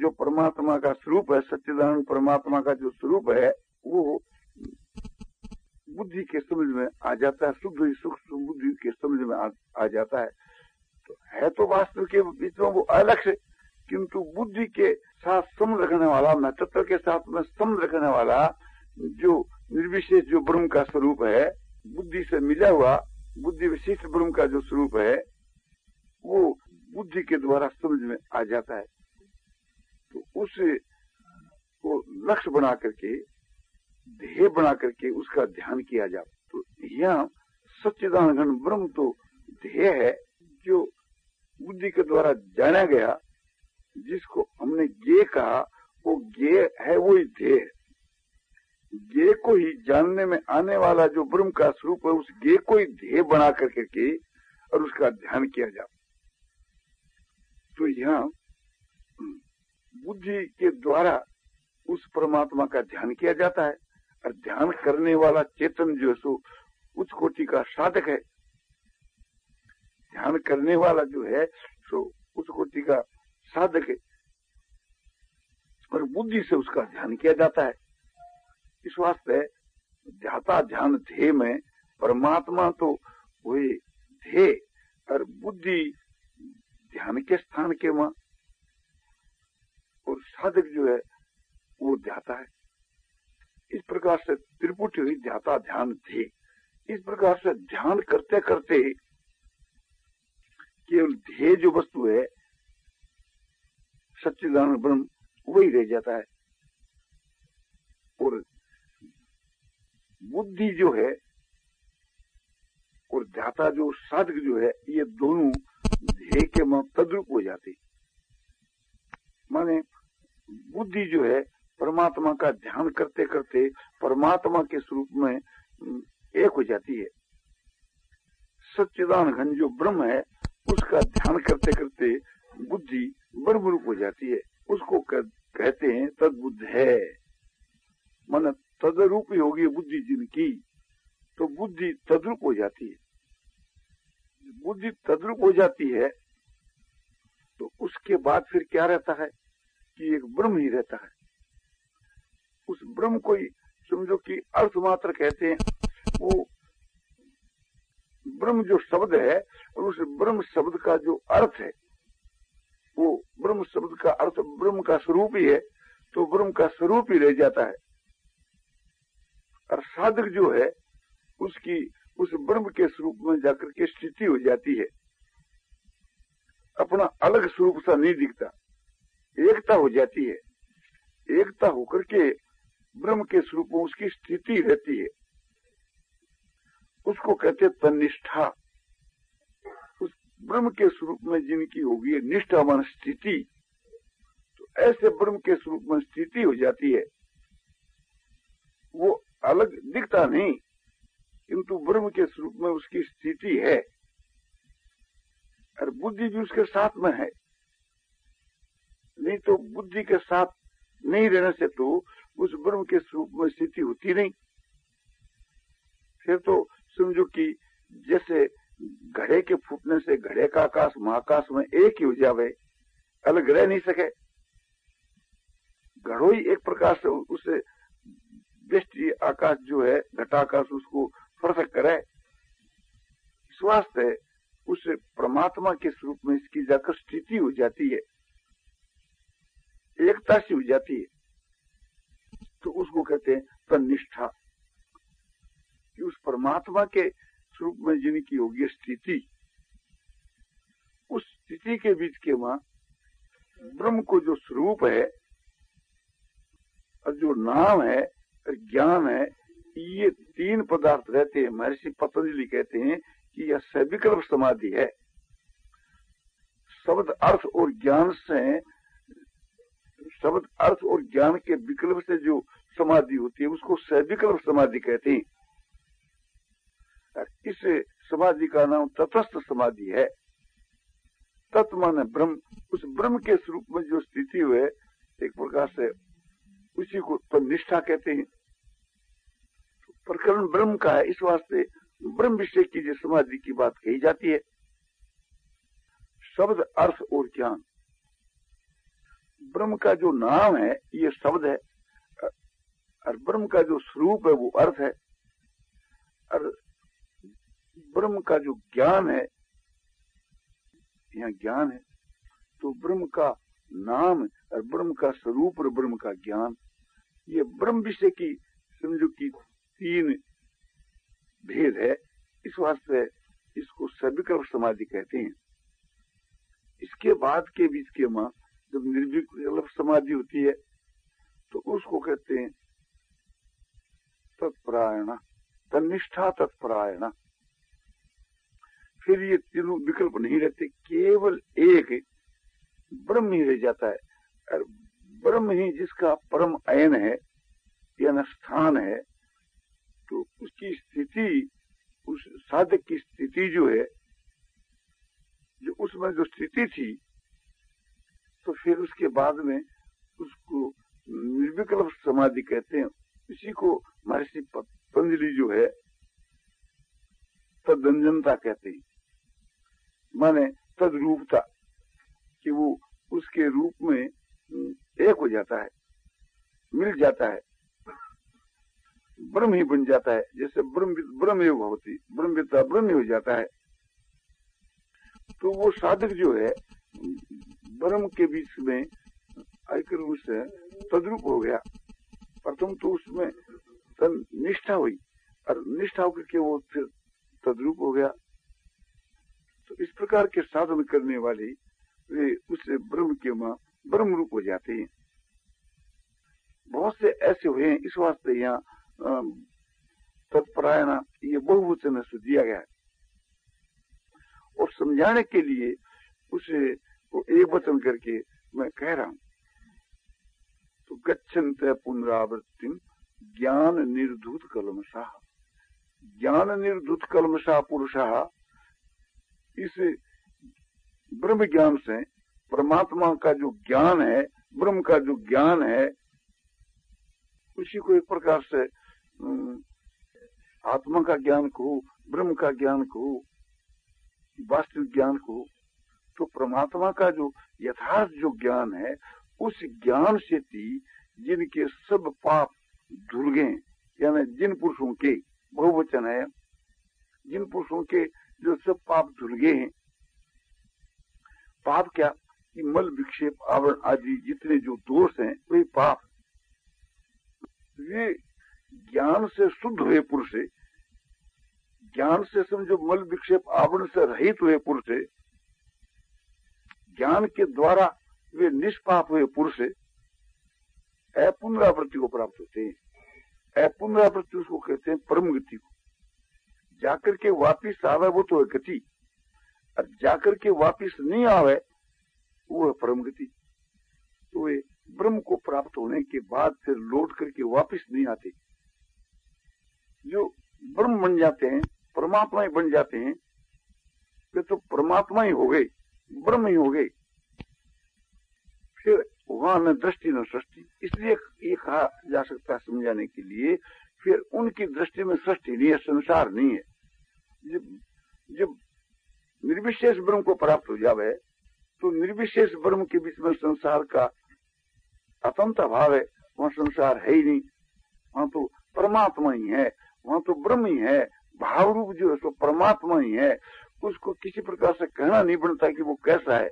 जो परमात्मा का स्वरूप है सच्चिदानंद परमात्मा का जो स्वरूप है वो बुद्धि के समझ में आ जाता है शुद्ध सुख बुद्धि के समझ में आ, आ जाता है। तो है तो वास्तव के बीच में वो अलग से किंतु बुद्धि के साथ सम रखने वाला महत्व के साथ में सम रखने वाला जो निर्विशेष जो ब्रह्म का स्वरूप है बुद्धि से मिला हुआ बुद्धि विशिष्ट ब्रह्म का जो स्वरूप है वो बुद्धि के द्वारा समझ में आ जाता है। तो उस को लक्ष्य बना करके, ध्येय बना करके उसका ध्यान किया जाए। तो यहाँ घन ब्रह्म तो ध्येय है, जो बुद्धि के द्वारा जाना गया, जिसको हमने गे कहा, वो गे है, वो ही ध्येय गे को ही जानने में आने वाला जो ब्रह्म का स्वरूप है, उस गे को ही ध्येय बना करके के और उसका ध्यान किया जाए। तो यहाँ बुद्धि के द्वारा उस परमात्मा का ध्यान किया जाता है। और ध्यान करने वाला चेतन जो सो उच्च कोटि का साधक है। ध्यान करने वाला जो है, सो उच्च कोटि का साधक है। और बुद्धि से उसका ध्यान किया जाता है। इस वास्ते ध्याता ध्यान ध्येय में परमात्मा तो वही ध्येय और बुद्धि ध्यान के स्थान के वहाँ। और साधक जो है, वो ध्याता है। इस प्रकार से त्रिपुट हुई ध्याता ध्यान थे। इस प्रकार से ध्यान करते करते केवल ध्येय जो वस्तु है सच्चिदान ब्रह्म, वही रह जाता है। और बुद्धि जो है, और ध्याता जो साधक जो है, ये दोनों ध्येय के तद्रुप हो जाते। माने बुद्धि जो है, परमात्मा का ध्यान करते करते परमात्मा के स्वरूप में एक हो जाती है। सच्चिदान घन जो ब्रह्म है, उसका ध्यान करते करते बुद्धि ब्रह्म रूप हो जाती है। उसको कहते हैं तदबुद्ध है। मन तदरूप ही होगी बुद्धि जिनकी तो बुद्धि तद्रुप हो जाती है। बुद्धि तद्रुप हो जाती है तो उसके बाद फिर क्या रहता है? कि एक ब्रह्म ही रहता है। उस ब्रह्म को ही समझो कि अर्थ मात्र कहते हैं। वो ब्रह्म जो शब्द है और उस ब्रह्म शब्द का जो अर्थ है, वो ब्रह्म शब्द का अर्थ ब्रह्म का स्वरूप ही है तो ब्रह्म का स्वरूप ही रह जाता है। और साधक जो है, उसकी, उस ब्रह्म के स्वरूप में जाकर के स्थिति हो जाती है। अपना अलग स्वरूप सा नहीं दिखता। एकता हो जाती है। एकता होकर के ब्रह्म के स्वरूप में उसकी स्थिति रहती है। उसको कहते तनिष्ठा। उस ब्रह्म के स्वरूप में जिनकी होगी निष्ठा मन स्थिति तो ऐसे ब्रह्म के स्वरूप में स्थिति हो जाती है। वो अलग दिखता नहीं, किंतु ब्रह्म के स्वरूप में उसकी स्थिति है। और बुद्धि भी उसके साथ में है। नहीं तो बुद्धि के साथ नहीं रहने से तो उस ब्रह्म के स्वरूप में स्थिति होती नहीं। फिर तो समझो कि जैसे घड़े के फूटने से घड़े का आकाश महाकाश में एक ही हो जावे, अलग रह नहीं सके। घड़ो ही एक प्रकार से उसे दृष्टि आकाश जो है घटाकाश उसको पृथक करे। स्वास्थ्य उस परमात्मा के स्वरूप में इसकी जाकर स्थिति हो जाती है। एकता सी हो जाती है तो उसको कहते हैं तनिष्ठा कि उस परमात्मा के स्वरूप में जिनकी होगी स्थिति, उस स्थिति के बीच के वहाँ ब्रह्म को जो स्वरूप है, और जो नाम है, और ज्ञान है, ये तीन पदार्थ रहते हैं। महर्षि पतंजलि कहते हैं कि यह सविकल्प समाधि है। शब्द अर्थ और ज्ञान से शब्द अर्थ और ज्ञान के विकल्प से जो समाधि होती है, उसको सविकल्प समाधि कहते हैं। इस समाधि का नाम तटस्थ समाधि है। तत्व मान ब्रह्म। उस ब्रह्म के स्वरूप में जो स्थिति हुए, एक प्रकार से उसी को तो निष्ठा कहते हैं। तो प्रकरण ब्रह्म का है। इस वास्ते ब्रह्म विषय की जो समाधि की बात कही जाती है। शब्द अर्थ और ज्ञान। ब्रह्म का जो नाम है, ये शब्द है, और ब्रह्म का जो स्वरूप है, वो अर्थ है। और ब्रह्म का जो ज्ञान है, यहाँ ज्ञान है तो ब्रह्म का नाम, और ब्रह्म का स्वरूप, और ब्रह्म का ज्ञान, ये ब्रह्म विषय की, समझो की तीन भेद है। इस वास्ते इसको सविकल्प समाधि कहते हैं। इसके बाद के बीच के माँ जब निर्विकल्प समाधि होती है तो उसको कहते हैं तत्परायण तनिष्ठा तत्परायण। फिर ये तीनों विकल्प नहीं रहते, केवल एक ब्रह्म ही रह जाता है। और ब्रह्म ही जिसका परम अयन है या स्थान है तो उसकी स्थिति, उस साधक की स्थिति जो है, जो उसमें जो स्थिति थी फिर उसके बाद में उसको निर्विकल्प समाधि कहते हैं। इसी को महर्षि पतंजलि जो है तदंजनता कहते हैं। माने तदरूपता, कि वो उसके रूप में एक हो जाता है, मिल जाता है, ब्रह्म ही बन जाता है। जैसे ब्रह्म ब्रह्म योग होती ब्रह्म ब्रह्म हो जाता है। तो वो साधक जो है ब्रह्म के बीच में आयकर से तद्रूप हो गया। प्रथम तो उसमें निष्ठा हुई और निष्ठा होकर के वो फिर तद्रूप हो गया। तो इस प्रकार के साधन करने वाले वे उससे ब्रह्म के माँ ब्रह्म रूप हो जाते हैं। बहुत से ऐसे हुए हैं, इस वास्ते यहाँ तत्परायण ये बहुवचन से दिया गया है। और समझाने के लिए उसे वो एक वचन करके मैं कह रहा हूँ। तो गच्छन्त पुनरावृत्ति ज्ञान निर्धुत कलमशाह ज्ञान निर्धुत कलमशाह पुरुषा, इस ब्रह्म ज्ञान से परमात्मा का जो ज्ञान है, ब्रह्म का जो ज्ञान है, उसी को एक प्रकार से आत्मा का ज्ञान को, ब्रह्म का ज्ञान को, वास्तविक ज्ञान को तो परमात्मा का जो यथार्थ जो ज्ञान है, उस ज्ञान से थी जिनके सब पाप धुल गए यानी जिन पुरुषों के, बहुवचन है, जिन पुरुषों के जो सब पाप धुल गए हैं। पाप क्या? कि मल विक्षेप आवरण आदि जितने जो दोष हैं, वही पाप। वे ज्ञान से शुद्ध हुए पुरुष ज्ञान से समझो मल विक्षेप आवरण से रहित हुए पुरुष ज्ञान के द्वारा वे निष्पाप हुए पुरुष अपुनरावृत्ति को प्राप्त होते हैं। अपुनरावृत्ति उसको कहते हैं परम गति को। जाकर के वापिस आवे वो तो है गति। और जाकर के वापिस नहीं आवे, वो है परम गति तो वे ब्रह्म को प्राप्त होने के बाद फिर लौट करके वापिस नहीं आते। जो ब्रह्म बन जाते हैं, परमात्मा ही बन जाते हैं, वे तो परमात्मा ही हो गए। ब्रह्म ही हो गए फिर वहाँ न दृष्टि न सृष्टि, इसलिए ये कहा जा सकता है समझाने के लिए, फिर उनकी दृष्टि में सृष्टि नहीं है, संसार नहीं है। जब जब निर्विशेष ब्रह्म को प्राप्त हो जावे तो निर्विशेष ब्रह्म के बीच में संसार का अतंत भाव है, वहाँ संसार है ही नहीं। वहाँ तो परमात्मा ही है, वहाँ तो ब्रह्म ही है भाव रूप जो है, सो परमात्मा ही है। उसको किसी प्रकार से कहना नहीं बनता कि वो कैसा है।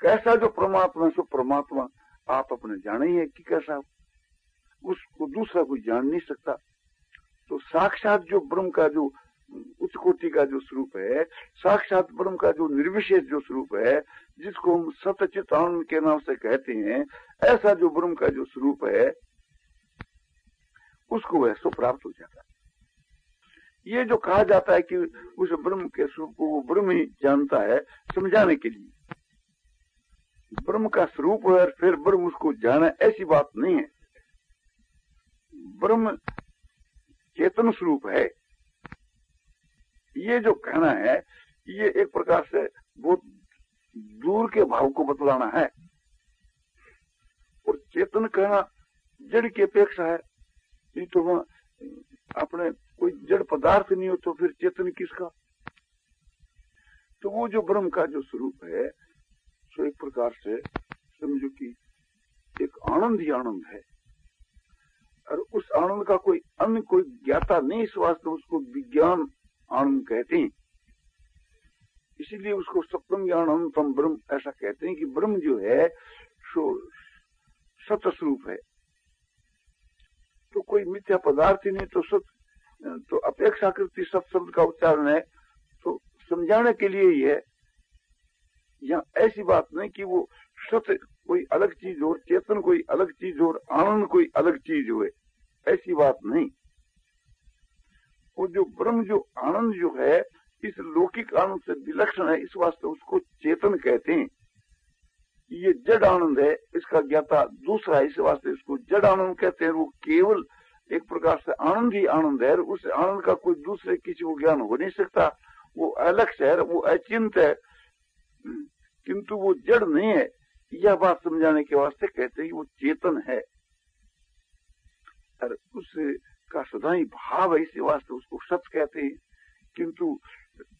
कैसा जो परमात्मा सो परमात्मा आप अपने जाने ही है कि कैसा उसको दूसरा कोई जान नहीं सकता। तो साक्षात जो ब्रह्म का जो उच्च कोटि का जो स्वरूप है, साक्षात ब्रह्म का जो निर्विशेष जो स्वरूप है, जिसको हम सत्यचित आनंद के नाम से कहते हैं, ऐसा जो ब्रह्म का जो स्वरूप है, उसको वह सो प्राप्त हो जाता है। ये जो कहा जाता है कि उस ब्रह्म के स्वरूप को वो ब्रह्म ही जानता है, समझाने के लिए। ब्रह्म का स्वरूप है और फिर ब्रह्म उसको जाना ऐसी बात नहीं है। ब्रह्म चेतन स्वरूप है। ये जो कहना है, ये एक प्रकार से बहुत दूर के भाव को बतलाना है। और चेतन कहना जड़ की अपेक्षा है। ये तो वहाँ अपने कोई जड़ पदार्थ नहीं हो तो फिर चेतन किसका? तो वो जो ब्रह्म का जो स्वरूप है, सो एक प्रकार से समझो कि एक आनंद ही आनंद है। और उस आनंद का कोई अन्य कोई ज्ञाता नहीं इस वास्ते उसको विज्ञान आनंद कहते हैं। इसीलिए उसको सप्तम ज्ञान अनंतम ब्रह्म ऐसा कहते हैं कि ब्रह्म जो है, सो सत स्वरूप है। तो कोई मिथ्या पदार्थ ही नहीं तो सत तो अपेक्षाकृति शब्द का उच्चारण है। तो समझाने के लिए ही है यहाँ ऐसी बात नहीं कि वो सत्य कोई अलग चीज़ हो, चेतन कोई अलग चीज़ हो आनंद कोई अलग चीज़ हो ऐसी बात नहीं। वो जो ब्रह्म, जो आनंद जो है, इस लौकिक आनंद से विलक्षण है, इस वास्ते उसको चेतन कहते हैं। ये जड़ आनंद है, इसका ज्ञाता दूसरा है, इस वास्ते इसको जड़ आनंद कहते हैं। वो केवल एक प्रकार से आनंद ही आनंद है उस आनंद का कोई दूसरे किसी को ज्ञान हो नहीं सकता। वो अलग है वो अचिंत है, किंतु वो जड़ नहीं है। यह बात समझाने के वास्ते कहते हैं वो चेतन है। और उसका सदा ही भाव है, इसी वास्ते उसको सत कहते हैं। किंतु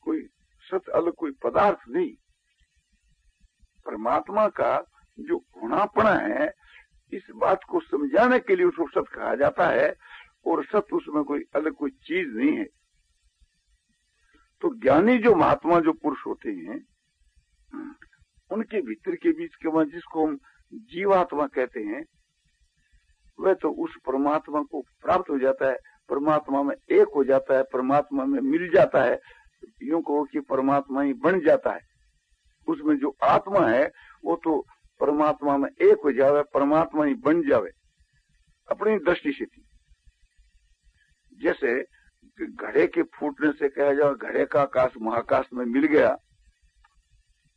कोई सत अलग कोई पदार्थ नहीं। परमात्मा का जो गुणापना है इस बात को समझाने के लिए उसको सत्य कहा जाता है, और सत्य उसमें कोई अलग कोई चीज़ नहीं है। तो ज्ञानी जो महात्मा, जो पुरुष होते हैं, उनके भीतर के बीच के जिसको हम जीवात्मा कहते हैं, वह तो उस परमात्मा को प्राप्त हो जाता है, परमात्मा में एक हो जाता है, परमात्मा में मिल जाता है, यूँ कहो कि परमात्मा ही बन जाता है। उसमें जो आत्मा है, वो तो परमात्मा में एक हो जावे परमात्मा ही बन जावे अपनी दृष्टि से थी जैसे घड़े के फूटने से कहा जाए घड़े का आकाश महाकाश में मिल गया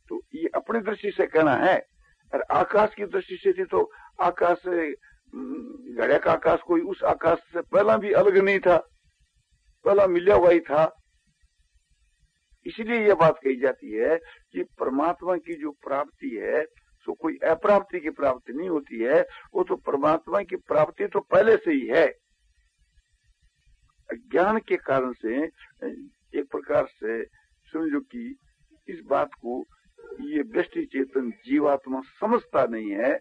तो ये अपनी दृष्टि से कहना है और आकाश की दृष्टि से थी तो आकाश से घड़े का आकाश कोई उस आकाश से पहला भी अलग नहीं था पहला मिला हुआ ही था इसलिए यह बात कही जाती है कि परमात्मा की जो प्राप्ति है सो कोई अप्राप्ति की प्राप्ति नहीं होती है, वो तो परमात्मा की प्राप्ति तो पहले से ही है। ज्ञान के कारण से, एक प्रकार से समझो कि इस बात को ये दृष्टि चेतन जीवात्मा समझता नहीं है,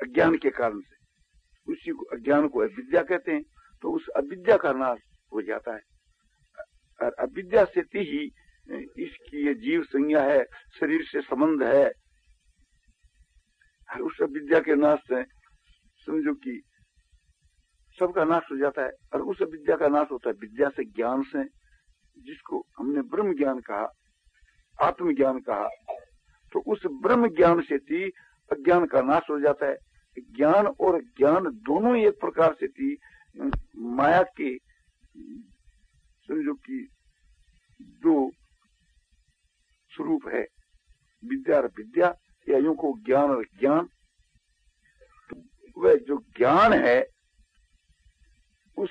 अज्ञान के कारण से। उसी को अज्ञान को अविद्या कहते हैं तो उस अविद्या का नाश हो जाता है। और अविद्या से ही इसकी ये जीव संज्ञा है, शरीर से संबंध है। और उस अविद्या के नाश से, समझो कि सबका नाश हो जाता है, और उस विद्या का नाश होता है, विद्या से ज्ञान से, जिसको हमने ब्रह्म ज्ञान कहा, आत्मज्ञान कहा तो उस ब्रह्म ज्ञान से थी अज्ञान का नाश हो जाता है। ज्ञान और ज्ञान दोनों एक प्रकार से थी माया के, समझो कि दो स्वरूप है। विद्या और विद्या या यूँ को ज्ञान और ज्ञान। वह जो ज्ञान है, उस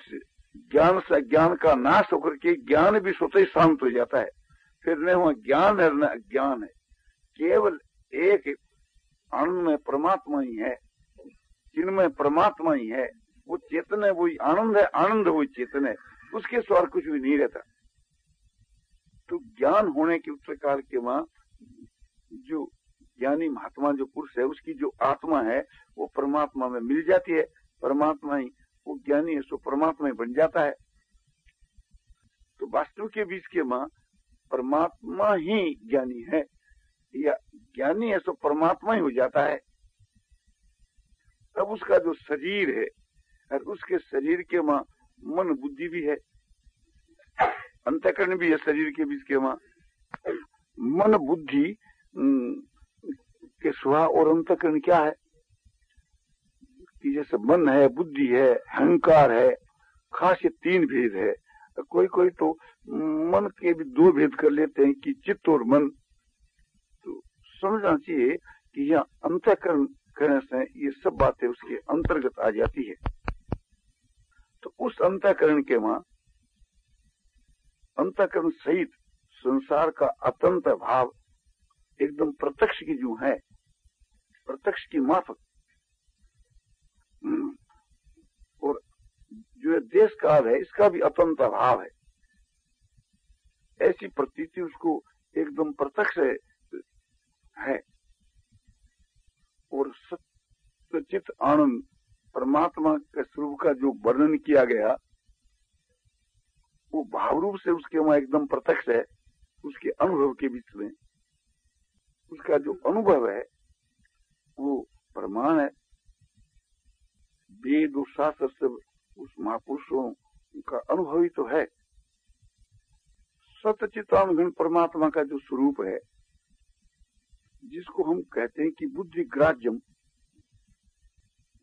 ज्ञान से ज्ञान का नाश होकर के ज्ञान भी स्वतः शांत हो जाता है। फिर न हुआ ज्ञान है, न अज्ञान है। केवल एक आनंद में परमात्मा ही है, जिनमें परमात्मा ही है, वो चेतन है वही आनंद है, आनंद वही चेतन है। उसके स्वर कुछ भी नहीं रहता। तो ज्ञान होने के उत्तर के वहाँ जो ज्ञानी महात्मा, जो पुरुष है, उसकी जो आत्मा है, वो परमात्मा में मिल जाती है। परमात्मा ही, वो ज्ञानी है, सो परमात्मा ही बन जाता है। तो वास्तु के बीच के माँ परमात्मा ही ज्ञानी है। या ज्ञानी है, सो परमात्मा ही हो जाता है। तब उसका जो शरीर है, और उसके शरीर के माँ मन बुद्धि भी है। अंतकरण भी है शरीर के बीच के माँ मन, बुद्धि के स्वभाव और अंतकरण क्या है? कि जैसे मन है, बुद्धि है, अहंकार है, खास ये तीन भेद है। कोई कोई तो मन के भी दो भेद कर लेते हैं कि चित्त और मन। तो समझना चाहिए कि यह अंतकरण करने से ये सब बातें उसके अंतर्गत आ जाती है। तो उस अंतकरण के वहाँ अंतकरण सहित संसार का अतंत भाव एकदम प्रत्यक्ष की जो है प्रत्यक्ष की माफक। हम्म, और जो देश काल है इसका भी अतंत भाव है। ऐसी प्रतीति उसको एकदम प्रत्यक्ष है। और सचित आनंद परमात्मा के स्वरूप का जो वर्णन किया गया वो भाव रूप से उसके वहाँ एकदम प्रत्यक्ष है, उसके अनुभव के बीच में। उसका जो अनुभव है, वो प्रमाण है। वेद और शास्त्र से उस महापुरुषों का अनुभव ही तो है। सत्यचितानुगण परमात्मा का जो स्वरूप है, जिसको हम कहते हैं कि बुद्धि ग्राह्यम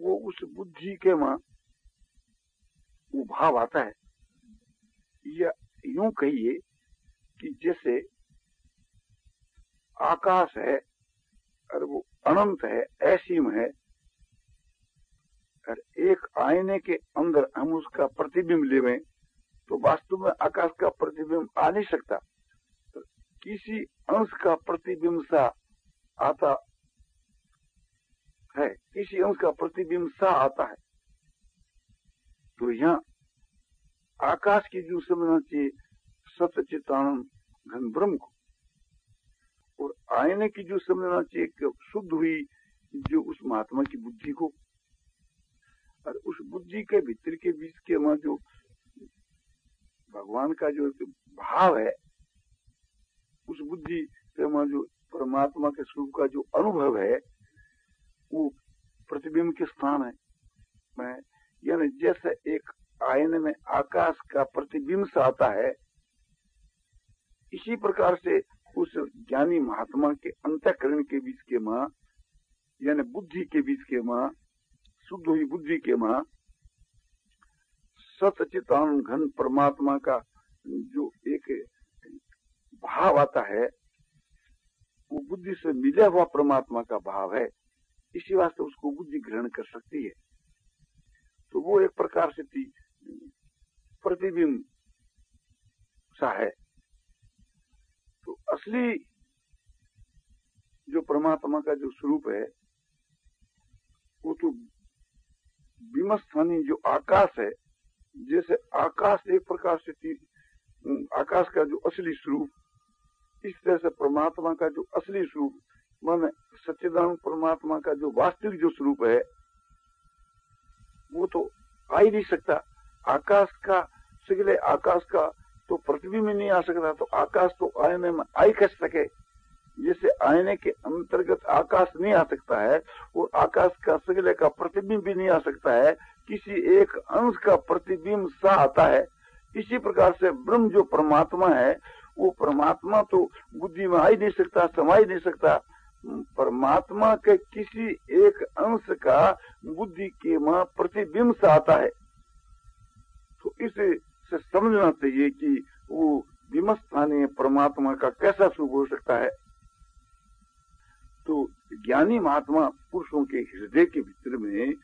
वो उस बुद्धि के माँ वो भाव आता है। या यूँ कहिए कि जैसे आकाश है और वो अनंत है ऐसीम है, और एक आईने के अंदर हम उसका प्रतिबिंब लेवे तो वास्तव में आकाश का प्रतिबिंब आ नहीं सकता। तो किसी अंश का प्रतिबिंब सा आता है, किसी अंश का प्रतिबिंब सा आता है। तो यहाँ आकाश की जो समझना चाहिए, सत्य चित्तानंद घन ब्रह्म को। और आयने की जो समझना चाहिए कि शुद्ध हुई जो उस महात्मा की बुद्धि को। और उस बुद्धि के भीतर के बीच के वहाँ जो भगवान का जो भाव है, उस बुद्धि के वहाँ जो परमात्मा के स्वरूप का जो अनुभव है, वो प्रतिबिंब के स्थान है। मैं यानी जैसे एक आयन में आकाश का प्रतिबिंब आता है। इसी प्रकार से उस ज्ञानी महात्मा के अंतकरण के बीच के माँ, यानी बुद्धि के बीच के माँ, शुद्ध हुई बुद्धि के माँ सचितान घन परमात्मा का जो एक भाव आता है, वो बुद्धि से मिला हुआ परमात्मा का भाव है। इसी वास्ते उसको बुद्धि ग्रहण कर सकती है। तो वो एक प्रकार से थी प्रतिबिंब सा है। तो असली जो परमात्मा का जो स्वरूप है, वो तो विमस्थानी जो आकाश है, जैसे आकाश एक प्रकार से आकाश का जो असली स्वरूप, इस तरह से परमात्मा का जो असली स्वरूप, मान सच्चिदानंद परमात्मा का जो वास्तविक जो स्वरूप है, वो तो आ ही नहीं सकता। आकाश का सिगले, आकाश का तो प्रतिबिंब नहीं आ सकता तो आकाश तो आयने में आई कस सके? जैसे आयने के अंतर्गत आकाश नहीं आ सकता है, और आकाश का सिगले का प्रतिबिंब भी नहीं आ सकता है, किसी एक अंश का प्रतिबिंब सा आता है। इसी प्रकार से ब्रह्म जो परमात्मा है, वो परमात्मा तो बुद्धि में आ ही नहीं सकता, समा नहीं सकता। परमात्मा के किसी एक अंश का बुद्धि के माँ प्रतिबिंब सा आता है। तो इसे से समझना चाहिए कि वो विमस्थानीय परमात्मा का कैसा सुख हो सकता है। तो ज्ञानी महात्मा पुरुषों के हृदय के भीतर में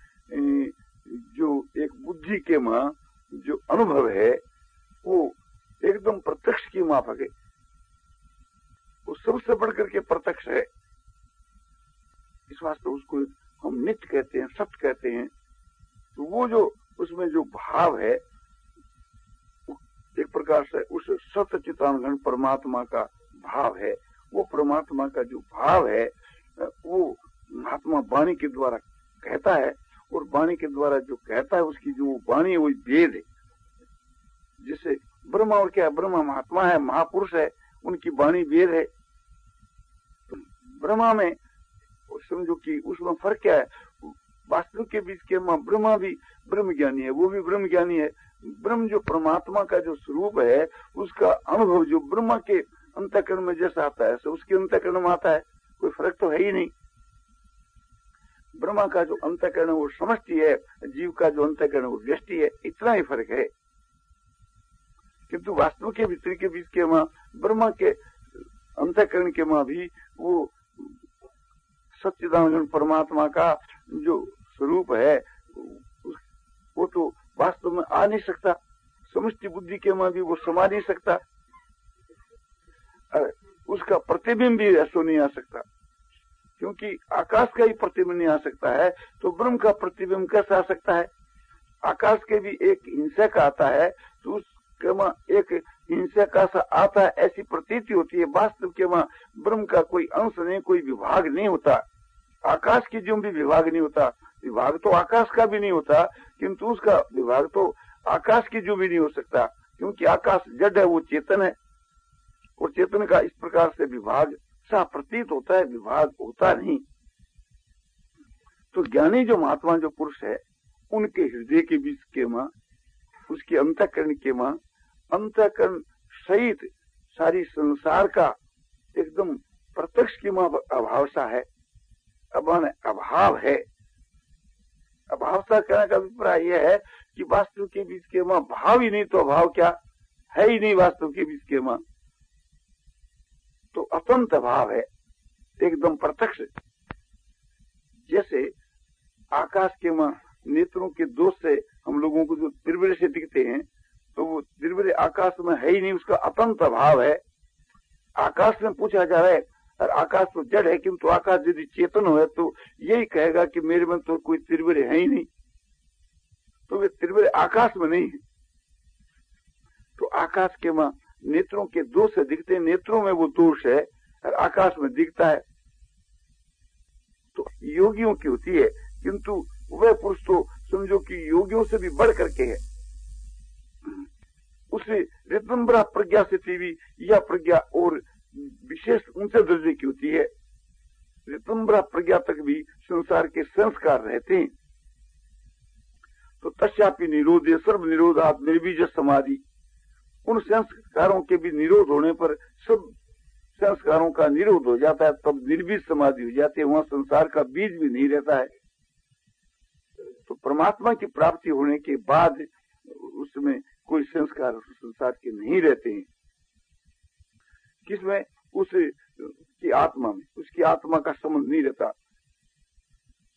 जो एक बुद्धि के माँ, जो अनुभव है, वो एकदम प्रत्यक्ष की माफक है वो सबसे बढ़कर के प्रत्यक्ष है। इस वास्ते उसको हम नित्य कहते हैं, सत्य कहते हैं। तो वो जो, उसमें जो भाव है एक प्रकार से उस सत्य चितानगण परमात्मा का भाव है। वो परमात्मा का जो भाव है, वो महात्मा वाणी के द्वारा कहता है और वाणी के द्वारा जो कहता है, उसकी जो वाणी है वेद है। जिसे ब्रह्मा और क्या, ब्रह्मा महात्मा है, महापुरुष है, उनकी वाणी वेद है। तो ब्रह्मा में समझो कि उसमें फ़र्क क्या है? वास्तव के बीच के माँ ब्रह्मा भी ब्रह्म ज्ञानी है, वो भी ब्रह्म ज्ञानी है। ब्रह्म जो परमात्मा का जो स्वरूप है, उसका अनुभव जो ब्रह्मा के अंतकरण में जैसा आता है उसके अंतकरण में आता है, कोई फ़र्क तो है ही नहीं। ब्रह्मा का जो अंतकरण वो समष्टि है, जीव का जो अंतकरण वो व्यष्टि है, इतना ही फ़र्क है। किंतु वास्तव के भीतर के बीच के माँ, ब्रह्मा के अंतकरण के माँ भी वो सच्चिदानंद परमात्मा का जो स्वरूप है आ नहीं सकता। समष्टि बुद्धि के में भी वो समा नहीं सकता। उसका प्रतिबिंब भी ऐसा नहीं आ सकता। क्योंकि आकाश का ही प्रतिबिंब नहीं आ सकता है तो ब्रह्म का प्रतिबिंब कैसे आ सकता है? आकाश के भी एक हिंसा का आता है तो उसके एक हिंसा का सा आता है, ऐसी प्रतीति होती है। वास्तव के वहाँ ब्रह्म का कोई अंश नहीं, कोई विभाग नहीं होता। आकाश की जो भी विभाग नहीं होता, विभाग तो आकाश का भी नहीं होता, किंतु उसका विभाग तो आकाश की जो भी नहीं हो सकता, क्योंकि आकाश जड है, वो चेतन है। और चेतन का इस प्रकार से विभाग सा प्रतीत होता है, विभाग होता नहीं। तो ज्ञानी जो महात्मा, जो पुरुष है, उनके हृदय के बीच के माँ उसके अंतकरण के माँ अंतकरण सहित सारी संसार का एकदम प्रत्यक्ष की माँ अभाव सा है, अभाव है। अभाव सा कहने का अभिप्राय यह है कि वास्तु के बीच के माँ भाव ही नहीं तो अभाव क्या? है ही नहीं वास्तु के बीच के माँ। तो अतंत भाव है, एकदम प्रत्यक्ष। जैसे आकाश के माँ नेत्रों के दोष से हम लोगों को जो त्रिवरे से दिखते हैं तो वो त्रिवरे आकाश में है ही नहीं, उसका अतंत भाव है। आकाश में पूछा जा रहा है और आकाश तो जड़ है किंतु तो आकाश यदि चेतन हो तो यही कहेगा कि मेरे में तो कोई त्रिवरे है ही नहीं। तो वे त्रिवरे आकाश में नहीं है। तो आकाश के माँ नेत्रों के दोष से दिखते नेत्रों में वो दोष है और आकाश में दिखता है। तो योगियों की होती है, किंतु वह पुरुष तो समझो कि योगियों से भी बढ़ करके है। उसे रितंबरा प्रज्ञा से थी यह प्रज्ञा और विशेष ऊँचे दर्जे की होती है। रितंबरा प्रज्ञा तक भी संसार के संस्कार रहते हैं। तो तस्यापि निरोध, सर्व निरोधात निर्बीज समाधि, उन संस्कारों के भी निरोध होने पर सब संस्कारों का निरोध हो जाता है, तब निर्बीज समाधि हो जाती है, वहाँ संसार का बीज भी नहीं रहता है। तो परमात्मा की प्राप्ति होने के बाद उसमें कोई संस्कार संसार के नहीं रहते हैं। किसमें उस की आत्मा में। उसकी आत्मा का संबंध नहीं रहता।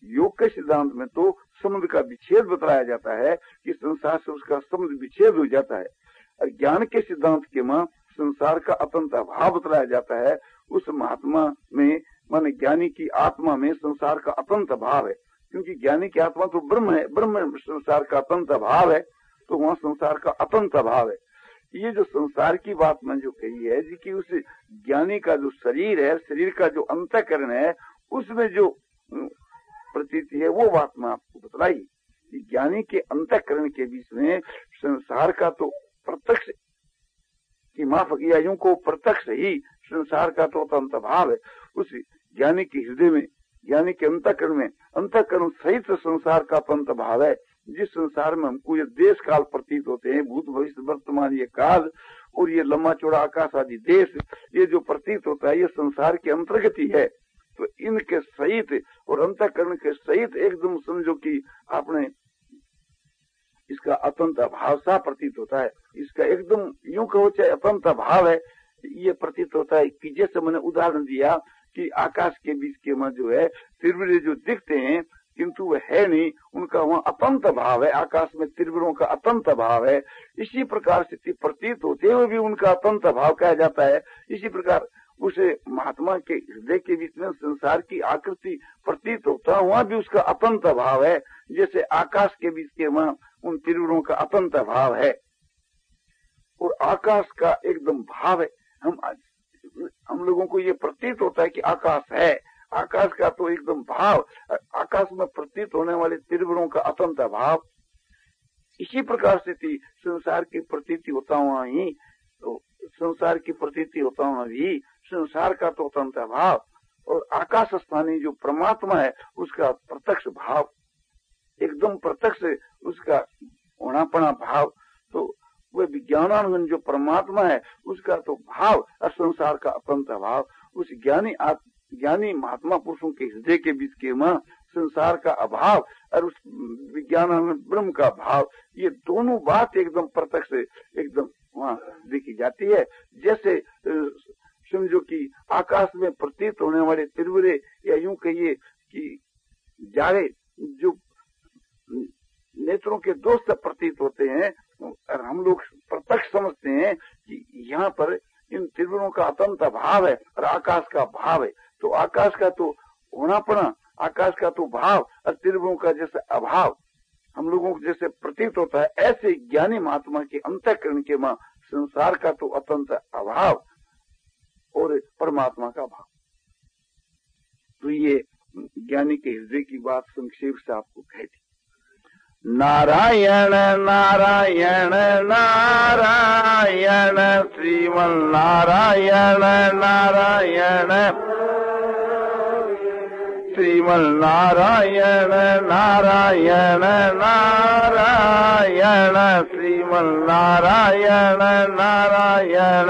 योग के सिद्धांत में तो संबंध का विच्छेद बताया जाता है कि संसार से उसका संबंध विच्छेद हो जाता है। और ज्ञान के सिद्धांत के माँ संसार का अतंत अभाव बताया जाता है। उस महात्मा में, मान ज्ञानी की आत्मा में संसार का अतंत अभाव है। क्योंकि ज्ञानी की आत्मा तो ब्रह्म है। ब्रह्म संसार का अतंत अभाव है। तो वहाँ संसार का अतंत अभाव है। ये जो संसार की बात मैं जो कही है जी कि उस ज्ञानी का जो शरीर है, शरीर का जो अंतकरण है, उसमें जो प्रतीति है, वो बात मैं आपको बतलाई कि ज्ञानी के अंतकरण के बीच में संसार का तो प्रत्यक्ष की माफक या यूँ को प्रत्यक्ष ही संसार का तो अंत भाव है। उस ज्ञानी के हृदय में, ज्ञानी के अंतकरण में, अंतकरण सहित संसार का पंत भाव है। जिस संसार में हमको ये देश काल प्रतीत होते हैं, भूत भविष्य, वर्तमान ये काल, और ये लंबा चौड़ा आकाश आदि देश, ये जो प्रतीत होता है, ये संसार के अंतर्गत ही है तो इनके सहित और अंतकरण के सहित एकदम समझो कि आपने इसका अतंत अभाव सा प्रतीत होता है। इसका एकदम यूँ कहो चाहे अतंत अभाव है, ये प्रतीत होता है कि जैसे मैंने उदाहरण दिया कि आकाश के बीच के में जो है तिरवरे जो दिखते हैं किंतु वह है नहीं, उनका वहाँ अतंत भाव है, आकाश में त्रिवरों का अतंत भाव है। इसी प्रकार से प्रतीत होते हुए भी उनका अतंत भाव कहा जाता है। इसी प्रकार उसे महात्मा के हृदय के बीच में संसार की आकृति प्रतीत होता है, वहाँ भी उसका अतंत भाव है। जैसे आकाश के बीच के वहाँ उन त्रिवरों का अतंत भाव है। और आकाश का एकदम भाव है। हम हम लोगों को ये प्रतीत होता है कि आकाश है। आकाश का तो एकदम भाव, आकाश में प्रतीत होने वाले त्रिवरों का अतंत भाव इसी प्रकार से थी संसार की प्रतीति होता हुआ ही तो संसार की प्रतीति होता हुआ भी संसार का तो अतंत भाव और आकाश स्थानीय जो परमात्मा है, उसका प्रत्यक्ष भाव, एकदम प्रत्यक्ष उसका होनापना भाव तो वह विज्ञानानुगन जो परमात्मा है, उसका तो भाव और संसार का अतंत भाव उस ज्ञानी ज्ञानी महात्मा पुरुषों के हृदय के बीच के माँ संसार का अभाव और उस विज्ञान ब्रह्म का भाव, ये दोनों बात एकदम प्रत्यक्ष एकदम वहाँ देखी जाती है। जैसे समझो कि आकाश में प्रतीत होने वाले तिरवरे या यूँ कहिए कि जाड़े जो नेत्रों के दोस्त प्रतीत होते हैं, और हम लोग प्रत्यक्ष समझते हैं कि यहाँ पर इन त्रिवरों का अतंत भाव है और आकाश का भाव है। आकाश का तो होनापना, आकाश का तो भाव, और त्रिभुओं का जैसे अभाव, हम लोगों को जैसे प्रतीत होता है, ऐसे ज्ञानी महात्मा के अंतकरण के माँ, संसार का तो अतंत अभाव और परमात्मा का भाव। तो ये ज्ञानी के हृदय की बात संक्षेप से आपको कह दी। नारायण नारायण नारायण, श्रीमन नारायण नारायण। श्रीमन नारायण नारायण नारायण श्रीमन नारायण नारायण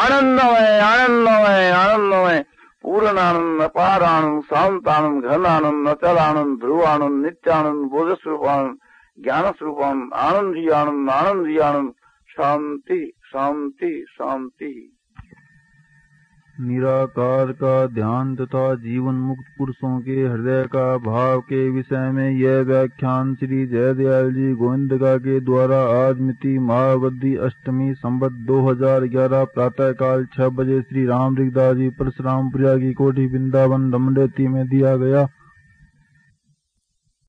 आनंदमय आनंदमय आनंदमय पूर्णानंद अपारानंद शांतानंद घनानंद अचलानंद ध्रुवानंद नित्यानंद बोध स्वरूपानंद ज्ञान स्वरूपानंद आनंद ही आनंद आनंद ही आनंद शांति शांति शांति निराकार का ध्यान तथा जीवन मुक्त पुरुषों के हृदय का भाव के विषय में यह व्याख्यान श्री जयदयाल जी गोविंदगा के द्वारा आज मिति महावधि अष्टमी संबत 2011 प्रातः काल छह बजे श्री राम रिगदास जी परशुराम प्रिया की कोठी वृंदावन रमडेती में दिया गया।